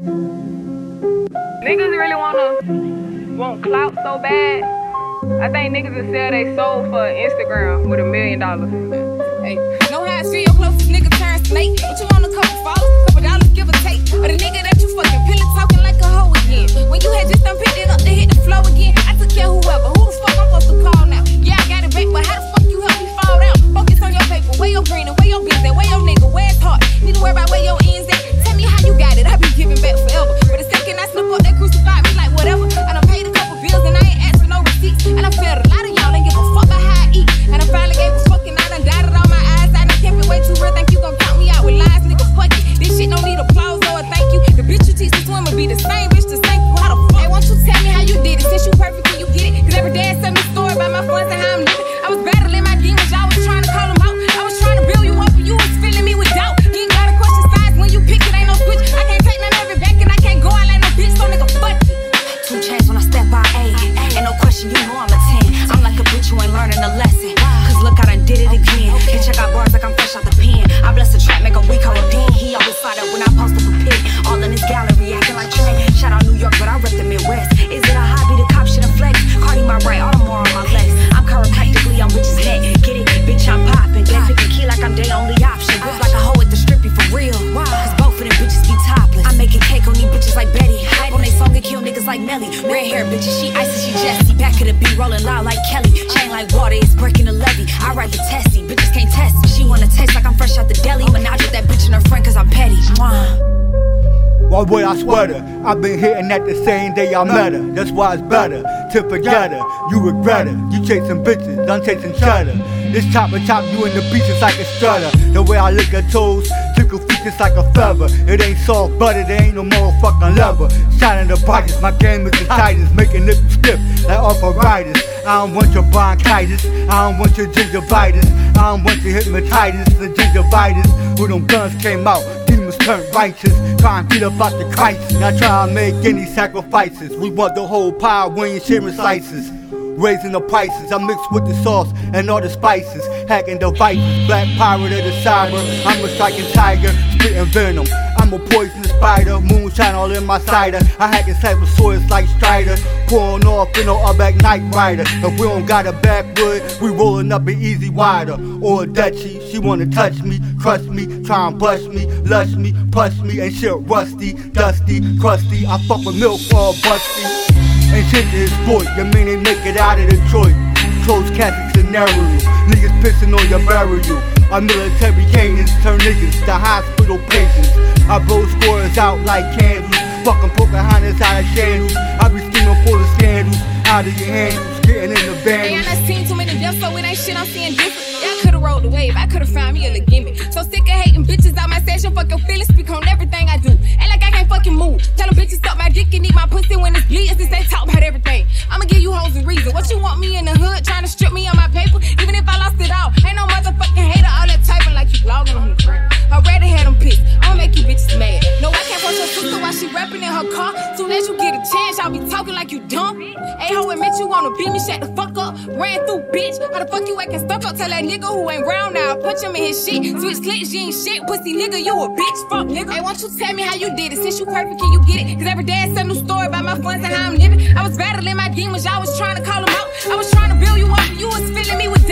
Niggas really wanna want clout so bad. I think niggas will sell they soul for Instagram with a million dollars. Hey, know how I see your closest nigga turn snake. What you want a couple followers, couple dollars, give or take. Or the nigga that you bitch you teach to swim will be the same Melly. Red hair bitches, she icy, she Jessie. Back of the beat, rolling loud like Kelly. Chain like water, it's breaking the levee. I ride the testy, bitches can't test. She wanna taste like I'm fresh out the deli. I get that bitch and her friend cause I'm petty. Mwah. Why would I sweat her? I've been hitting that the same day I met her. That's why it's better to forget her. You regret her. You chasing bitches, I'm chasing cheddar. This chopper chop you in the pieces like a strutter. The way I lick her toes, tickle features like a feather. It ain't soft but it ain't no motherfucking leather. Shining the brightest, my game is the tightest, making nipples stiff like arthritis. I don't want your bronchitis, I don't want your gingivitis, I don't want your hypnotitis, the gingivitis. When them guns came out, demons turned righteous, trying to get up out the crisis. Not trying to make any sacrifices. We want the whole pie, we ain't sharing slices. Raising the prices, I mix with the sauce and all the spices. Hacking devices, black pirate of the cyber. I'm a striking tiger, spitting venom. I'm a poisonous spider, moonshine all in my cider. I hack inside with swords like Strider, pouring off in no back night rider. If we don't got a backwood, we rolling up an E-Z Wider. Or a Dutchie, she wanna touch me, crush me, try and bust me, lush me, push me, and shit rusty, dusty, crusty. I fuck with milk all busty. And shit is sport, you mean they make it out of Detroit. Close Catholic scenario, niggas pissing on your burial. Our military cadence turn niggas to hospital patients. I blow scores out like candles, fucking Pocahontas out of shandals. I be scheming for the scandals, out of your handles, getting in the Hey, I van. done seen too many deaths, so it ain't shit I'm seeing different. Yeah, I could've rolled the wave, I could've found me a little gimmick. So sick of hating bitches out my station, fuck your feelings, speak on everything I do. Ain't like I she rapping in her car. Soon as you get a chance, y'all be talking like you dumb. Hey, ho, admit you wanna beat me, shut the fuck up. Ran through, bitch. How the fuck you acting stuck up? Tell that nigga who ain't round now. Punch him in his shit. Switch clicks, you ain't shit. Pussy nigga, you a bitch. Fuck nigga. Hey, won't you tell me how you did it? Since you perfect, can you get it? Cause every day I tell new story about my friends and how I'm living. I was battling my demons, y'all was trying to call them out. I was trying to build you up, you was filling me with